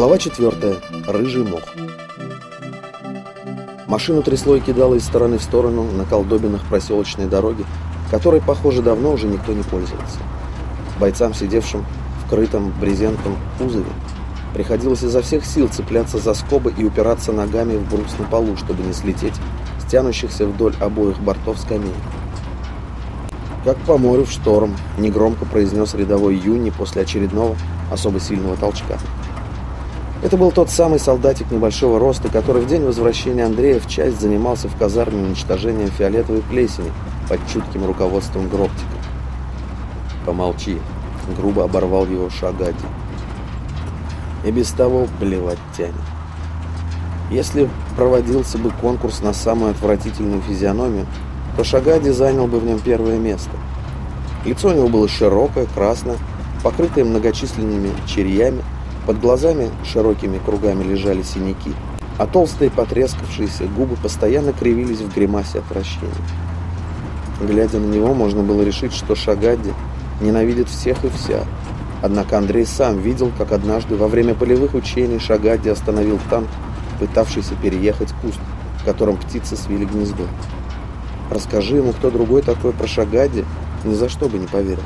Глава 4. Рыжий мох. Машину трясло и кидало из стороны в сторону на колдобинах проселочной дороги, которой, похоже, давно уже никто не пользовался. Бойцам, сидевшим в крытом брезентом кузове, приходилось изо всех сил цепляться за скобы и упираться ногами в брус на полу, чтобы не слететь с тянущихся вдоль обоих бортов скамей. «Как по морю в шторм», — негромко произнес рядовой Юни после очередного особо сильного толчка. Это был тот самый солдатик небольшого роста, который в день возвращения Андрея в часть занимался в казарме уничтожением фиолетовой плесени под чутким руководством Гроптика. «Помолчи», — грубо оборвал его Шагади. «И без того блевать тянет. Если проводился бы конкурс на самую отвратительную физиономию, то Шагади занял бы в нем первое место. Лицо у него было широкое, красное, покрытое многочисленными черьями, под глазами широкими кругами лежали синяки, а толстые потрескавшиеся губы постоянно кривились в гримасе отвращения. Глядя на него, можно было решить, что Шагадди ненавидит всех и вся. Однако Андрей сам видел, как однажды во время полевых учений Шагадди остановил танк, пытавшийся переехать куст, в котором птицы свили гнездо. Расскажи ему кто другой такой про Шагадди, ни за что бы не поверил.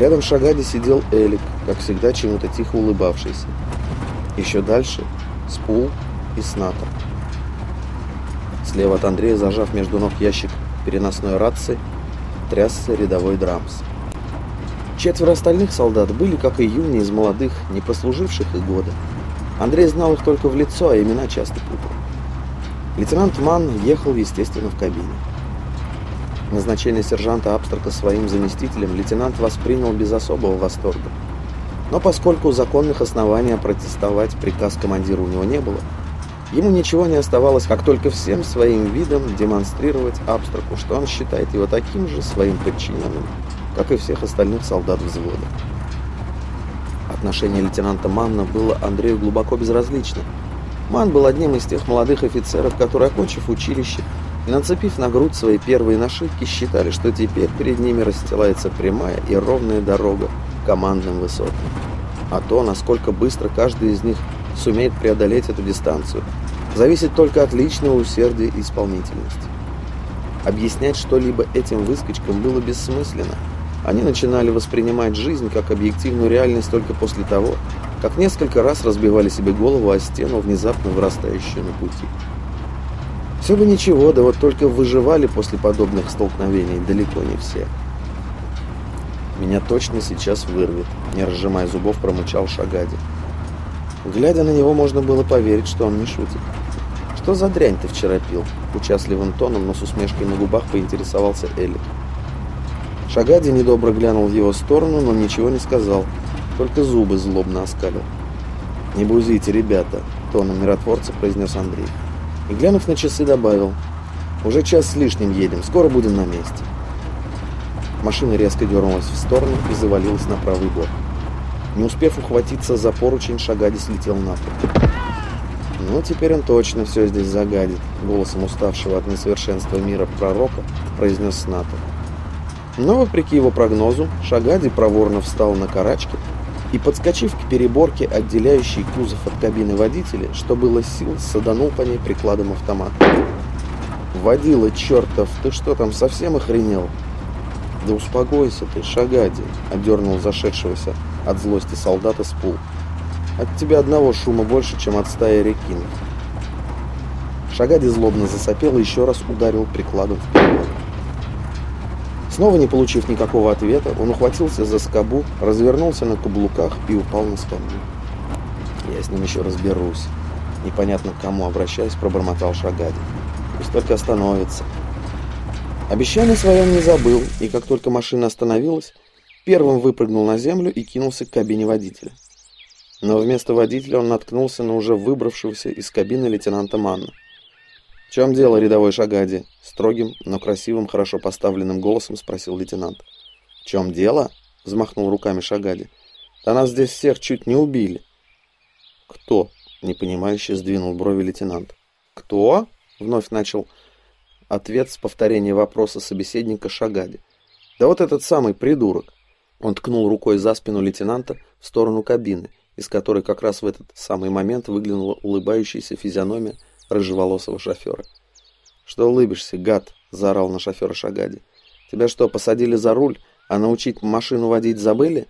Рядом с Шагади сидел Элик, как всегда чему-то тихо улыбавшийся. Еще дальше Спул и Снатор. Слева от Андрея, зажав между ног ящик переносной рации, трясся рядовой Драмс. Четверо остальных солдат были, как и Юни, из молодых, не прослуживших и года. Андрей знал их только в лицо, а имена часто путал. Лейтенант Ман ехал, естественно, в кабине. Назначение сержанта Абстрака своим заместителем лейтенант воспринял без особого восторга. Но поскольку законных оснований протестовать приказ командира у него не было, ему ничего не оставалось, как только всем своим видом демонстрировать Абстраку, что он считает его таким же своим подчиненным, как и всех остальных солдат взвода. Отношение лейтенанта Манна было Андрею глубоко безразлично. Ман был одним из тех молодых офицеров, которые, окончив училище, нацепив на грудь свои первые нашивки, считали, что теперь перед ними расстилается прямая и ровная дорога к командным высотам. А то, насколько быстро каждый из них сумеет преодолеть эту дистанцию, зависит только от личного усердия и исполнительности. Объяснять что-либо этим выскочкам было бессмысленно. Они начинали воспринимать жизнь как объективную реальность только после того, как несколько раз разбивали себе голову о стену, внезапно вырастающую на пути. Все бы ничего, да вот только выживали после подобных столкновений далеко не все. Меня точно сейчас вырвет, не разжимая зубов, промычал Шагади. Глядя на него, можно было поверить, что он не шутит. «Что за дрянь ты вчера пил?» Участливым тоном, но с усмешкой на губах поинтересовался Элик. Шагади недобро глянул в его сторону, но ничего не сказал, только зубы злобно оскалил. «Не бузите, ребята», — тоном миротворца произнес Андрей и, глянув на часы, добавил. «Уже час с лишним едем, скоро будем на месте». Машина резко дернулась в сторону и завалилась на правый бок. Не успев ухватиться за поручень, Шагади слетел на пол. «Ну, теперь он точно все здесь загадит», — голосом уставшего от несовершенства мира пророка произнес Снатор. Но, вопреки его прогнозу, Шагади проворно встал на карачки и, подскочив к переборке, отделяющей кузов от кабины водителя, что было сил, саданул по ней прикладом автомата. «Водила, чертов, ты что там, совсем охренел?» «Да успокойся ты, Шагади», — отдернул зашедшегося от злости солдата с пул. «От тебя одного шума больше, чем от стаи рекинов». Шагади злобно засопел и еще раз ударил прикладом в переборку. Снова не получив никакого ответа, он ухватился за скобу, развернулся на каблуках и упал на скамью. «Я с ним еще разберусь». Непонятно к кому обращаясь, пробормотал Шагади. «Пусть только остановится». Обещание свое он не забыл, и как только машина остановилась, первым выпрыгнул на землю и кинулся к кабине водителя. Но вместо водителя он наткнулся на уже выбравшегося из кабины лейтенанта Манна. «В чем дело, рядовой Шагади?» Строгим, но красивым, хорошо поставленным голосом спросил лейтенант. «В чем дело?» — взмахнул руками Шагади. «Да нас здесь всех чуть не убили». «Кто?» — непонимающе сдвинул брови лейтенант. «Кто?» — вновь начал ответ с повторения вопроса собеседника Шагади. «Да вот этот самый придурок!» Он ткнул рукой за спину лейтенанта в сторону кабины, из которой как раз в этот самый момент выглянула улыбающаяся физиономия рыжеволосого шофера. «Что улыбишься, гад?» – заорал на шофера Шагади. «Тебя что, посадили за руль, а научить машину водить забыли?»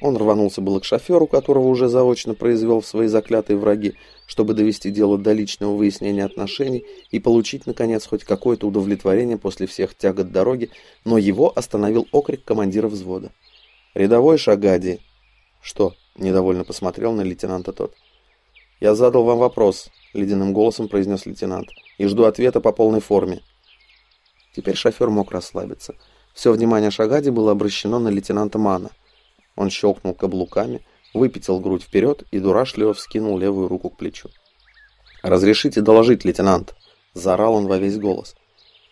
Он рванулся было к шоферу, которого уже заочно произвел в свои заклятые враги, чтобы довести дело до личного выяснения отношений и получить, наконец, хоть какое-то удовлетворение после всех тягот дороги, но его остановил окрик командира взвода. «Рядовой Шагади!» «Что?» – недовольно посмотрел на лейтенанта тот. «Я задал вам вопрос», – ледяным голосом произнес лейтенант, – «и жду ответа по полной форме». Теперь шофер мог расслабиться. Все внимание Шагади было обращено на лейтенанта Мана – он щелкнул каблуками, выпятил грудь вперед и дурашливо вскинул левую руку к плечу. «Разрешите доложить, лейтенант!» – заорал он во весь голос.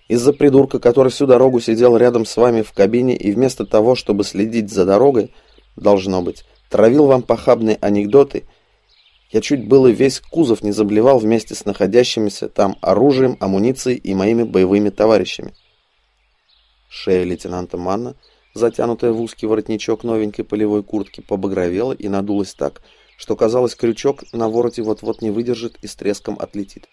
«Из-за придурка, который всю дорогу сидел рядом с вами в кабине и вместо того, чтобы следить за дорогой, должно быть, травил вам похабные анекдоты, я чуть было весь кузов не заблевал вместе с находящимися там оружием, амуницией и моими боевыми товарищами». Шея лейтенанта Манна – затянутая в узкий воротничок новенькой полевой куртки, побагровела и надулась так, что казалось, крючок на вороте вот-вот не выдержит и с треском отлетит.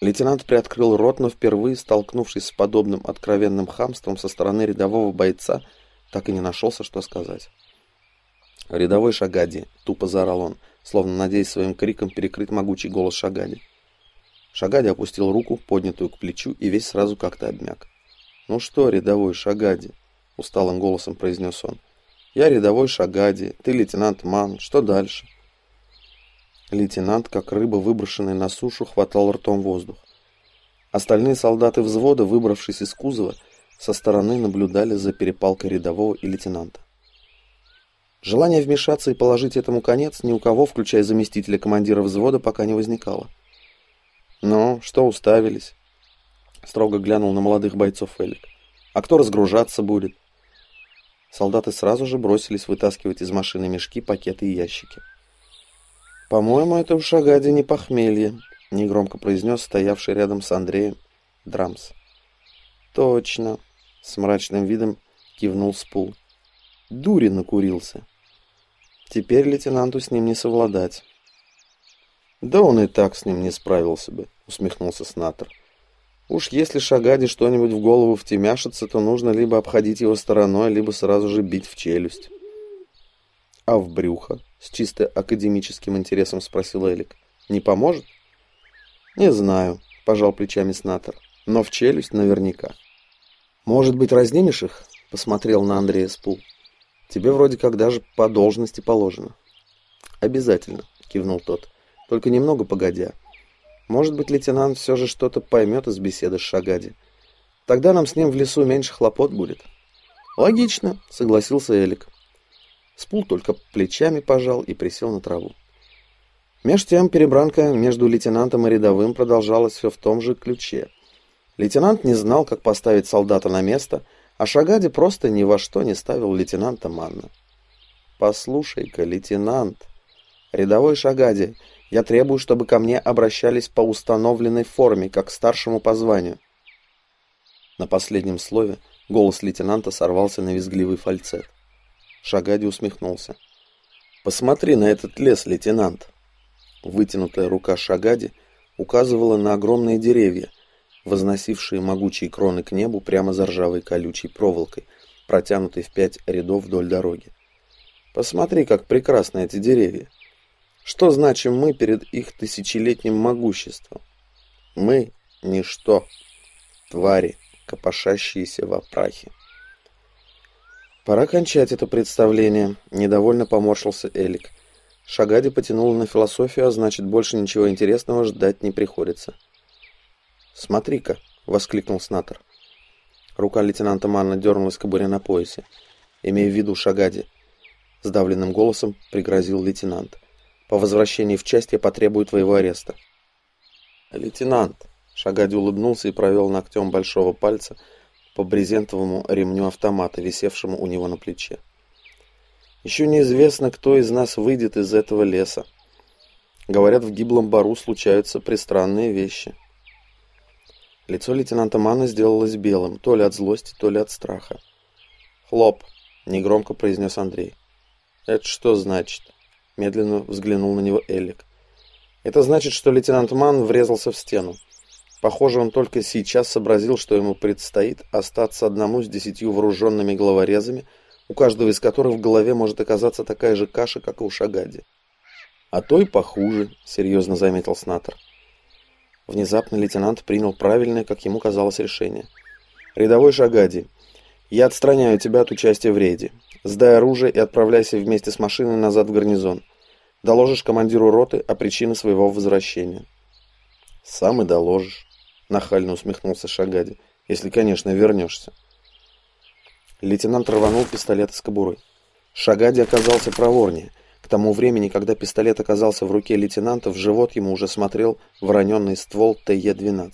Лейтенант приоткрыл рот, но впервые, столкнувшись с подобным откровенным хамством со стороны рядового бойца, так и не нашелся, что сказать. «Рядовой Шагади!» — тупо заорал он, словно надеясь своим криком перекрыть могучий голос Шагади. Шагади опустил руку, поднятую к плечу, и весь сразу как-то обмяк. «Ну что, рядовой Шагади?» усталым голосом произнес он. «Я рядовой Шагади, ты лейтенант Ман. Что дальше?» Лейтенант, как рыба, выброшенная на сушу, хватал ртом воздух. Остальные солдаты взвода, выбравшись из кузова, со стороны наблюдали за перепалкой рядового и лейтенанта. Желание вмешаться и положить этому конец ни у кого, включая заместителя командира взвода, пока не возникало. «Ну, что уставились?» Строго глянул на молодых бойцов Элик. «А кто разгружаться будет?» Солдаты сразу же бросились вытаскивать из машины мешки, пакеты и ящики. «По-моему, это в Шагаде не похмелье», — негромко произнес стоявший рядом с Андреем Драмс. «Точно», — с мрачным видом кивнул Спул. «Дури накурился. Теперь лейтенанту с ним не совладать». «Да он и так с ним не справился бы», — усмехнулся Снатор. Уж если Шагаде что-нибудь в голову втемяшится, то нужно либо обходить его стороной, либо сразу же бить в челюсть. А в брюхо? С чисто академическим интересом спросил Элик. Не поможет? Не знаю, пожал плечами Снатор. Но в челюсть наверняка. Может быть, разнимешь их? Посмотрел на Андрея Спул. Тебе вроде как даже по должности положено. Обязательно, кивнул тот. Только немного погодя. Может быть, лейтенант все же что-то поймет из беседы с Шагади. Тогда нам с ним в лесу меньше хлопот будет. Логично, согласился Элик. Спул только плечами пожал и присел на траву. Меж тем перебранка между лейтенантом и рядовым продолжалась все в том же ключе. Лейтенант не знал, как поставить солдата на место, а Шагади просто ни во что не ставил лейтенанта Манна. «Послушай-ка, лейтенант, рядовой Шагади, я требую, чтобы ко мне обращались по установленной форме, как к старшему по званию. На последнем слове голос лейтенанта сорвался на визгливый фальцет. Шагади усмехнулся. «Посмотри на этот лес, лейтенант!» Вытянутая рука Шагади указывала на огромные деревья, возносившие могучие кроны к небу прямо за ржавой колючей проволокой, протянутой в пять рядов вдоль дороги. «Посмотри, как прекрасны эти деревья!» Что значим мы перед их тысячелетним могуществом? Мы — ничто, твари, копошащиеся во прахе. Пора кончать это представление, недовольно поморщился Элик. Шагади потянула на философию, а значит, больше ничего интересного ждать не приходится. «Смотри-ка!» — воскликнул Снатор. Рука лейтенанта Манна дернулась к кобуре на поясе. Имея в виду Шагади, сдавленным голосом пригрозил лейтенант — по возвращении в часть я потребую твоего ареста. Лейтенант, Шагади улыбнулся и провел ногтем большого пальца по брезентовому ремню автомата, висевшему у него на плече. Еще неизвестно, кто из нас выйдет из этого леса. Говорят, в гиблом бару случаются пристранные вещи. Лицо лейтенанта Мана сделалось белым, то ли от злости, то ли от страха. «Хлоп!» — негромко произнес Андрей. «Это что значит?» — медленно взглянул на него Элик. «Это значит, что лейтенант Ман врезался в стену. Похоже, он только сейчас сообразил, что ему предстоит остаться одному с десятью вооруженными головорезами, у каждого из которых в голове может оказаться такая же каша, как и у Шагади. «А то и похуже», — серьезно заметил Снатор. Внезапно лейтенант принял правильное, как ему казалось, решение. «Рядовой Шагади, я отстраняю тебя от участия в рейде. Сдай оружие и отправляйся вместе с машиной назад в гарнизон. Доложишь командиру роты о причине своего возвращения». «Сам и доложишь», — нахально усмехнулся Шагади, «если, конечно, вернешься». Лейтенант рванул пистолет из кобуры. Шагади оказался проворнее. К тому времени, когда пистолет оказался в руке лейтенанта, в живот ему уже смотрел вороненный ствол ТЕ-12.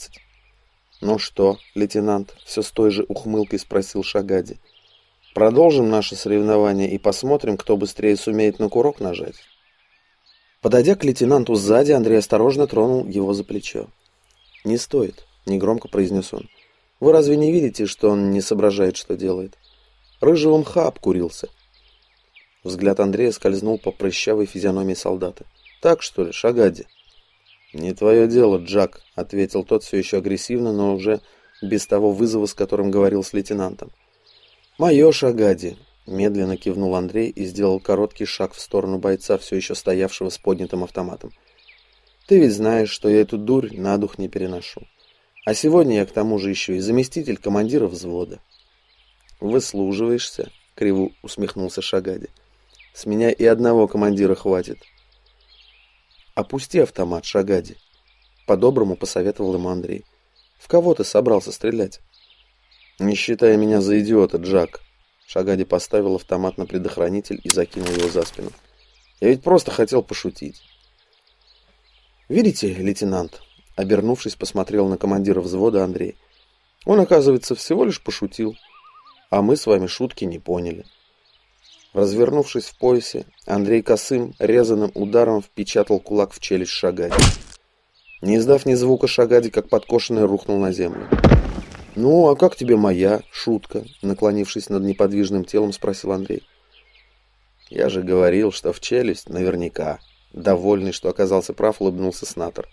«Ну что, лейтенант?» — все с той же ухмылкой спросил Шагади. «Продолжим наше соревнование и посмотрим, кто быстрее сумеет на курок нажать». Подойдя к лейтенанту сзади, Андрей осторожно тронул его за плечо. «Не стоит», — негромко произнес он. «Вы разве не видите, что он не соображает, что делает? Рыжего мха обкурился». Взгляд Андрея скользнул по прыщавой физиономии солдата. «Так, что ли, Шагади?» «Не твое дело, Джак», — ответил тот все еще агрессивно, но уже без того вызова, с которым говорил с лейтенантом. «Мое, Шагади», — медленно кивнул Андрей и сделал короткий шаг в сторону бойца, все еще стоявшего с поднятым автоматом. «Ты ведь знаешь, что я эту дурь на дух не переношу. А сегодня я к тому же еще и заместитель командира взвода». «Выслуживаешься», — криво усмехнулся Шагади. С меня и одного командира хватит. Опусти автомат, Шагади. По-доброму посоветовал ему Андрей. В кого ты собрался стрелять? Не считая меня за идиота, Джак. Шагади поставил автомат на предохранитель и закинул его за спину. Я ведь просто хотел пошутить. Видите, лейтенант, обернувшись, посмотрел на командира взвода Андрей. Он, оказывается, всего лишь пошутил, а мы с вами шутки не поняли. Развернувшись в поясе, Андрей косым, резаным ударом впечатал кулак в челюсть Шагади. Не издав ни звука, Шагади, как подкошенный, рухнул на землю. «Ну, а как тебе моя шутка?» Наклонившись над неподвижным телом, спросил Андрей. «Я же говорил, что в челюсть наверняка». Довольный, что оказался прав, улыбнулся Снатор.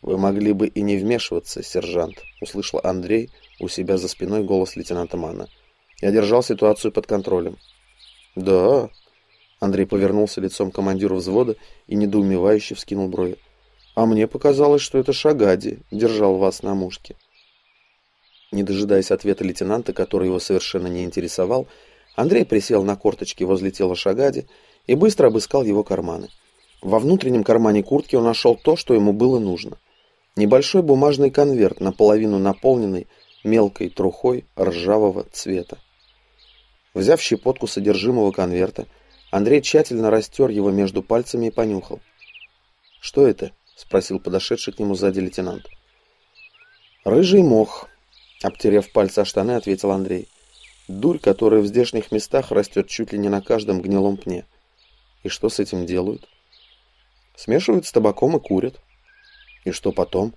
«Вы могли бы и не вмешиваться, сержант», — услышал Андрей у себя за спиной голос лейтенанта Мана. «Я держал ситуацию под контролем. «Да». Андрей повернулся лицом командиру взвода и недоумевающе вскинул брови. «А мне показалось, что это Шагади держал вас на мушке». Не дожидаясь ответа лейтенанта, который его совершенно не интересовал, Андрей присел на корточки возле тела Шагади и быстро обыскал его карманы. Во внутреннем кармане куртки он нашел то, что ему было нужно. Небольшой бумажный конверт, наполовину наполненный мелкой трухой ржавого цвета. Взяв щепотку содержимого конверта, Андрей тщательно растер его между пальцами и понюхал. «Что это?» — спросил подошедший к нему сзади лейтенант. «Рыжий мох», — обтерев пальцы о штаны, ответил Андрей. «Дурь, которая в здешних местах растет чуть ли не на каждом гнилом пне. И что с этим делают?» «Смешивают с табаком и курят». «И что потом?»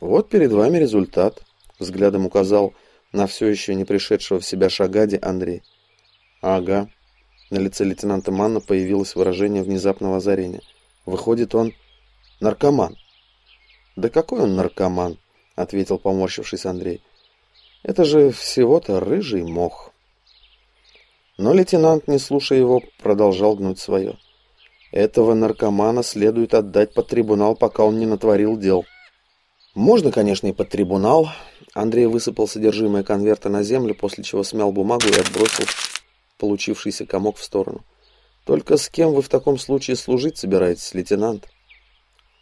«Вот перед вами результат», — взглядом указал на все еще не пришедшего в себя Шагади Андрей. «Ага». На лице лейтенанта Манна появилось выражение внезапного озарения. «Выходит, он наркоман». «Да какой он наркоман?» — ответил поморщившись Андрей. «Это же всего-то рыжий мох». Но лейтенант, не слушая его, продолжал гнуть свое. «Этого наркомана следует отдать под трибунал, пока он не натворил дел». «Можно, конечно, и под трибунал», Андрей высыпал содержимое конверта на землю, после чего смял бумагу и отбросил получившийся комок в сторону. «Только с кем вы в таком случае служить собираетесь, лейтенант?»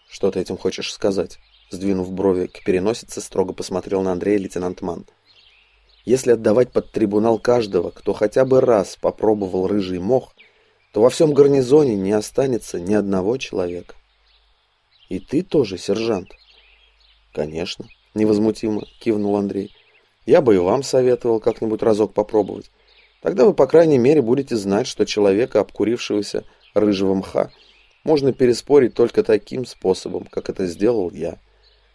«Что ты этим хочешь сказать?» Сдвинув брови к переносице, строго посмотрел на Андрея лейтенант Ман. «Если отдавать под трибунал каждого, кто хотя бы раз попробовал рыжий мох, то во всем гарнизоне не останется ни одного человека». «И ты тоже, сержант?» «Конечно», — невозмутимо кивнул Андрей. «Я бы и вам советовал как-нибудь разок попробовать. Тогда вы, по крайней мере, будете знать, что человека, обкурившегося рыжего мха, можно переспорить только таким способом, как это сделал я.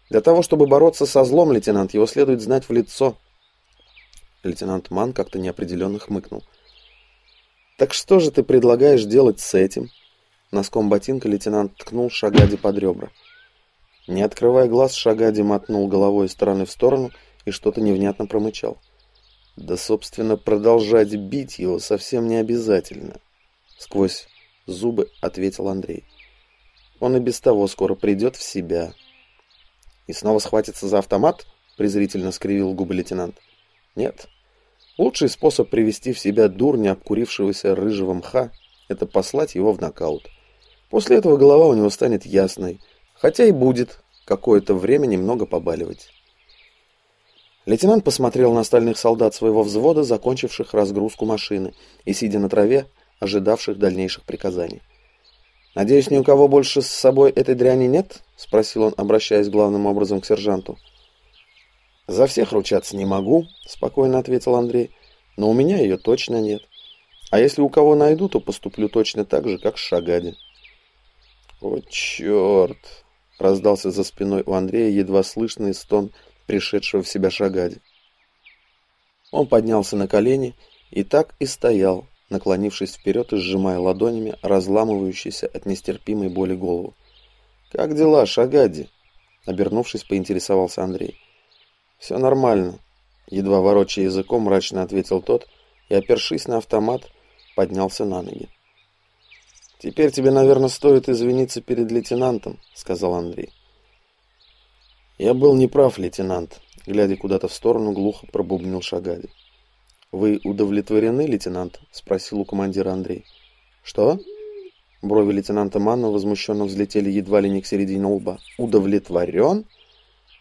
Для того, чтобы бороться со злом, лейтенант, его следует знать в лицо». Лейтенант Ман как-то неопределенно хмыкнул. Так что же ты предлагаешь делать с этим? Носком ботинка лейтенант ткнул Шагади под ребра. Не открывая глаз, Шагади мотнул головой из стороны в сторону и что-то невнятно промычал. Да, собственно, продолжать бить его совсем не обязательно. Сквозь зубы ответил Андрей. Он и без того скоро придет в себя. И снова схватится за автомат? Презрительно скривил губы лейтенант. Нет. Лучший способ привести в себя дурня обкурившегося рыжего мха – это послать его в нокаут. После этого голова у него станет ясной, хотя и будет какое-то время немного побаливать. Лейтенант посмотрел на остальных солдат своего взвода, закончивших разгрузку машины, и, сидя на траве, ожидавших дальнейших приказаний. «Надеюсь, ни у кого больше с собой этой дряни нет?» — спросил он, обращаясь главным образом к сержанту. «За всех ручаться не могу», — спокойно ответил Андрей, — «но у меня ее точно нет. А если у кого найду, то поступлю точно так же, как с Шагади». «О, черт!» — раздался за спиной у Андрея едва слышный стон пришедшего в себя Шагади. Он поднялся на колени и так и стоял, наклонившись вперед и сжимая ладонями разламывающийся от нестерпимой боли голову. «Как дела, Шагади?» Обернувшись, поинтересовался Андрей. «Все нормально», — едва ворочая языком, мрачно ответил тот и, опершись на автомат, поднялся на ноги. «Теперь тебе, наверное, стоит извиниться перед лейтенантом», — сказал Андрей. «Я был неправ, лейтенант», — глядя куда-то в сторону, глухо пробубнил Шагади. «Вы удовлетворены, лейтенант?» — спросил у командира Андрей. «Что?» Брови лейтенанта Манна возмущенно взлетели едва ли не к середине лба. «Удовлетворен?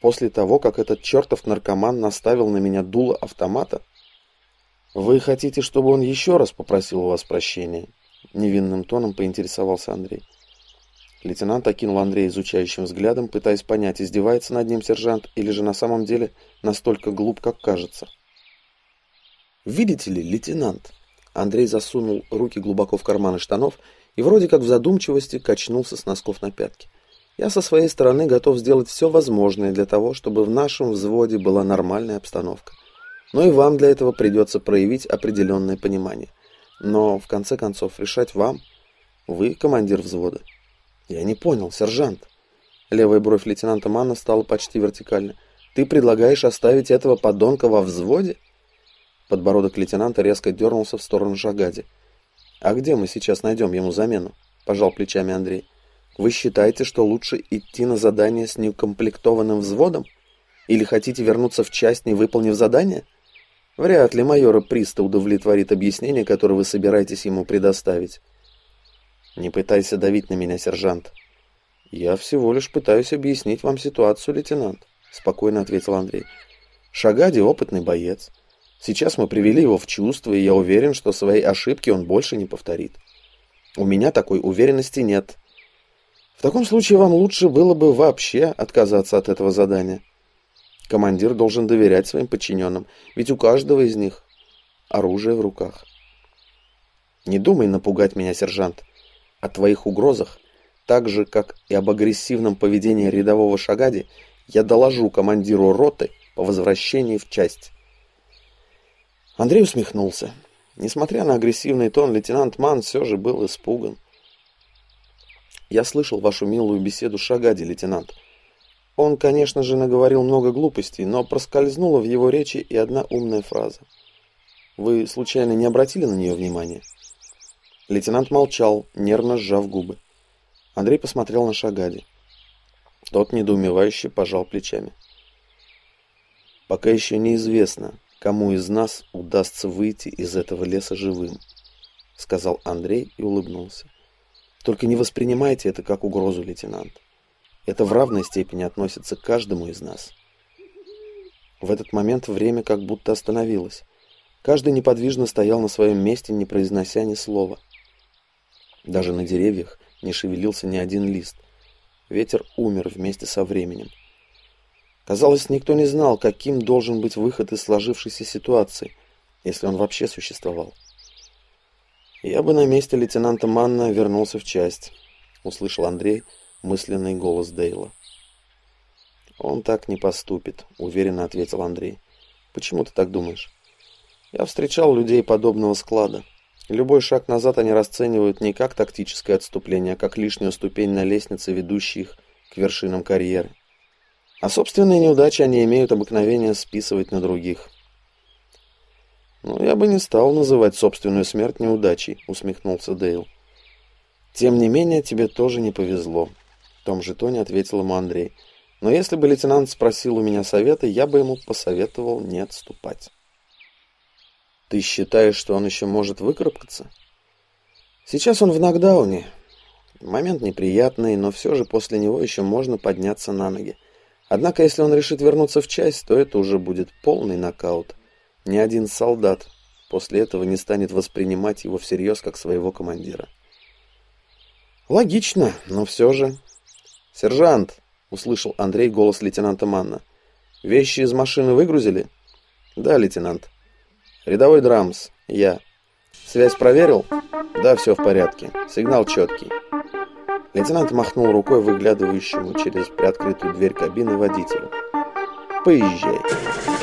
После того, как этот чертов наркоман наставил на меня дуло автомата? Вы хотите, чтобы он еще раз попросил у вас прощения?» Невинным тоном поинтересовался Андрей. Лейтенант окинул Андрея изучающим взглядом, пытаясь понять, издевается над ним сержант или же на самом деле настолько глуп, как кажется. «Видите ли, лейтенант?» Андрей засунул руки глубоко в карманы штанов и вроде как в задумчивости качнулся с носков на пятки. «Я со своей стороны готов сделать все возможное для того, чтобы в нашем взводе была нормальная обстановка. Но и вам для этого придется проявить определенное понимание. Но, в конце концов, решать вам. Вы командир взвода». «Я не понял, сержант». Левая бровь лейтенанта Манна стала почти вертикальной. «Ты предлагаешь оставить этого подонка во взводе?» Подбородок лейтенанта резко дернулся в сторону Жагади. «А где мы сейчас найдем ему замену?» – пожал плечами Андрей. «Вы считаете, что лучше идти на задание с неукомплектованным взводом? Или хотите вернуться в часть, не выполнив задание? Вряд ли майора Приста удовлетворит объяснение, которое вы собираетесь ему предоставить». «Не пытайся давить на меня, сержант». «Я всего лишь пытаюсь объяснить вам ситуацию, лейтенант», – спокойно ответил Андрей. «Шагади – опытный боец». Сейчас мы привели его в чувство, и я уверен, что своей ошибки он больше не повторит. У меня такой уверенности нет. В таком случае вам лучше было бы вообще отказаться от этого задания. Командир должен доверять своим подчиненным, ведь у каждого из них оружие в руках. Не думай напугать меня, сержант. О твоих угрозах, так же, как и об агрессивном поведении рядового Шагади, я доложу командиру роты по возвращении в часть. Андрей усмехнулся. Несмотря на агрессивный тон, лейтенант Ман все же был испуган. «Я слышал вашу милую беседу Шагади, лейтенант. Он, конечно же, наговорил много глупостей, но проскользнула в его речи и одна умная фраза. Вы, случайно, не обратили на нее внимания?» Лейтенант молчал, нервно сжав губы. Андрей посмотрел на Шагади. Тот недоумевающе пожал плечами. «Пока еще неизвестно, кому из нас удастся выйти из этого леса живым», — сказал Андрей и улыбнулся. «Только не воспринимайте это как угрозу, лейтенант. Это в равной степени относится к каждому из нас». В этот момент время как будто остановилось. Каждый неподвижно стоял на своем месте, не произнося ни слова. Даже на деревьях не шевелился ни один лист. Ветер умер вместе со временем. Казалось, никто не знал, каким должен быть выход из сложившейся ситуации, если он вообще существовал. «Я бы на месте лейтенанта Манна вернулся в часть», — услышал Андрей мысленный голос Дейла. «Он так не поступит», — уверенно ответил Андрей. «Почему ты так думаешь?» «Я встречал людей подобного склада. Любой шаг назад они расценивают не как тактическое отступление, а как лишнюю ступень на лестнице, ведущей их к вершинам карьеры. А собственные неудачи они имеют обыкновение списывать на других. «Ну, я бы не стал называть собственную смерть неудачей», — усмехнулся Дейл. «Тем не менее, тебе тоже не повезло», — том же тоне ответил ему Андрей. «Но если бы лейтенант спросил у меня совета, я бы ему посоветовал не отступать». «Ты считаешь, что он еще может выкарабкаться?» «Сейчас он в нокдауне. Момент неприятный, но все же после него еще можно подняться на ноги. Однако, если он решит вернуться в часть, то это уже будет полный нокаут. Ни один солдат после этого не станет воспринимать его всерьез как своего командира. Логично, но все же... «Сержант!» — услышал Андрей голос лейтенанта Манна. «Вещи из машины выгрузили?» «Да, лейтенант». «Рядовой Драмс. Я. Связь проверил?» «Да, все в порядке. Сигнал четкий». Лейтенант махнул рукой выглядывающему через приоткрытую дверь кабины водителю. «Поезжай».